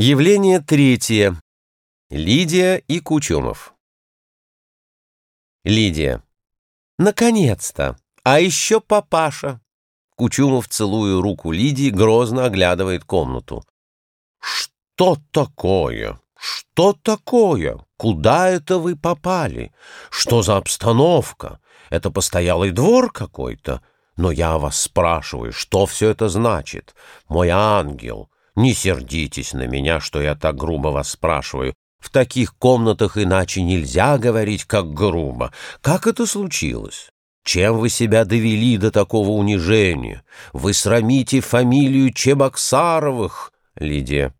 Явление третье. Лидия и Кучумов. Лидия. Наконец-то! А еще папаша! Кучумов, целуя руку Лидии, грозно оглядывает комнату. Что такое? Что такое? Куда это вы попали? Что за обстановка? Это постоялый двор какой-то? Но я вас спрашиваю, что все это значит? Мой ангел, не сердитесь на меня, что я так грубо вас спрашиваю. В таких комнатах иначе нельзя говорить, как грубо. Как это случилось? Чем вы себя довели до такого унижения? Вы срамите фамилию Чебоксаровых, Лидия.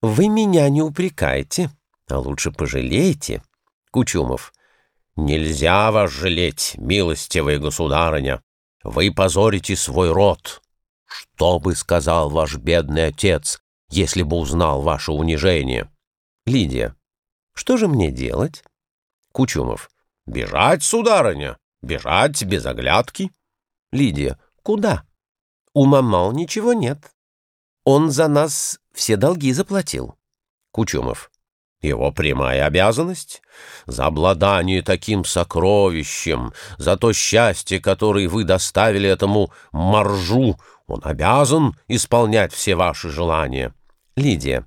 Вы меня не упрекайте, а лучше пожалейте. Кучумов. Нельзя вас жалеть, милостивая государыня. Вы позорите свой род. Что бы сказал ваш бедный отец, если бы узнал ваше унижение? Лидия. Что же мне делать? Кучумов. Бежать, сударыня, бежать без оглядки. Лидия. Куда? У мамал ничего нет. Он за нас все долги заплатил. Кучумов. Его прямая обязанность за обладание таким сокровищем, за то счастье, которое вы доставили этому моржу, он обязан исполнять все ваши желания. Лидия.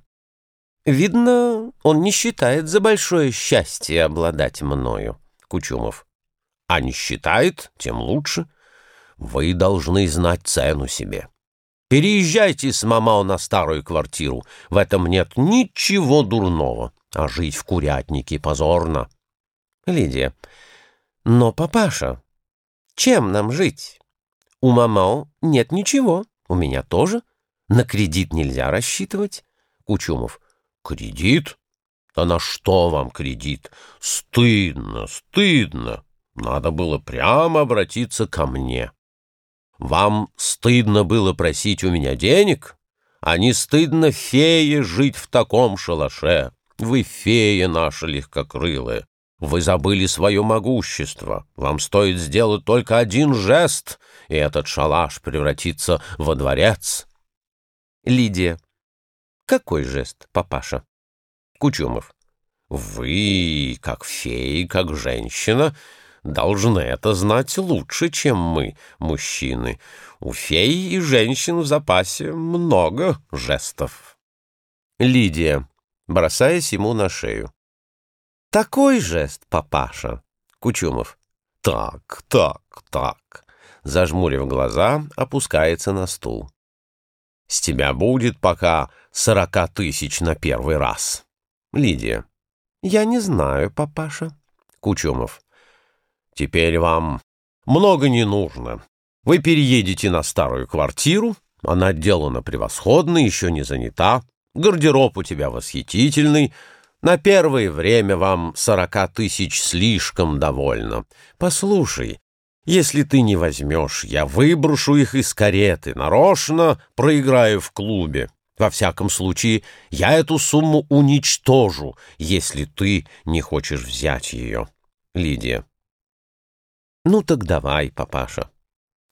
Видно, он не считает за большое счастье обладать мною. Кучумов. А не считает, тем лучше. Вы должны знать цену себе. Переезжайте с мамау на старую квартиру. В этом нет ничего дурного. А жить в курятнике позорно. Лидия. Но, папаша, чем нам жить? У мамау нет ничего. У меня тоже. На кредит нельзя рассчитывать. Кучумов. Кредит? Да на что вам кредит? Стыдно, стыдно. Надо было прямо обратиться ко мне. Вам стыдно было просить у меня денег, а не стыдно фее жить в таком шалаше. Вы фея наша легкокрылая. Вы забыли свое могущество. Вам стоит сделать только один жест, и этот шалаш превратится во дворец. Лидия. Какой жест, папаша? Кучумов. Вы, как феи, как женщина, должны это знать лучше, чем мы, мужчины. У фей и женщин в запасе много жестов. Лидия, бросаясь ему на шею. «Такой жест, папаша!» Кучумов. «Так, так, так!» Зажмурив глаза, опускается на стул. «С тебя будет пока сорока тысяч на первый раз!» Лидия. «Я не знаю, папаша». Кучумов. Теперь вам много не нужно. Вы переедете на старую квартиру, она отделана превосходно, еще не занята, гардероб у тебя восхитительный, на первое время вам сорока тысяч слишком довольно. Послушай, если ты не возьмешь, я выброшу их из кареты, нарочно проиграю в клубе. Во всяком случае, я эту сумму уничтожу, если ты не хочешь взять ее. Лидия. «Ну так давай, папаша».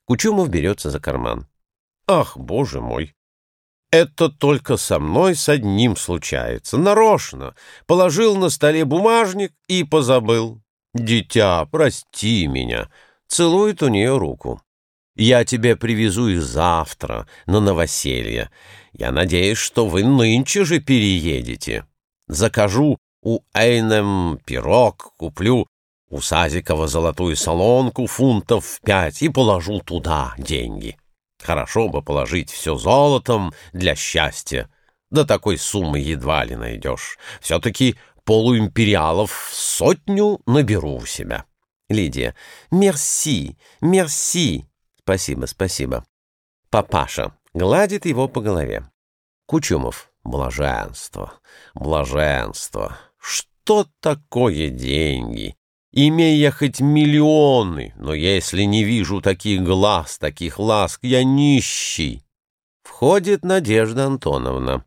Кучумов берется за карман. «Ах, боже мой! Это только со мной с одним случается. Нарочно. Положил на столе бумажник и позабыл. Дитя, прости меня». Целует у нее руку. «Я тебе привезу их завтра, на новоселье. Я надеюсь, что вы нынче же переедете. Закажу у Эйнем пирог, куплю у Сазикова золотую солонку фунтов в пять и положу туда деньги. Хорошо бы положить все золотом для счастья. Да такой суммы едва ли найдешь. Все-таки полуимпериалов сотню наберу у себя. Лидия. Мерси, мерси. Спасибо, спасибо. Папаша гладит его по голове. Кучумов. Блаженство, блаженство. Что такое деньги? Имея хоть миллионы, но если не вижу таких глаз, таких ласк, я нищий. Входит Надежда Антоновна.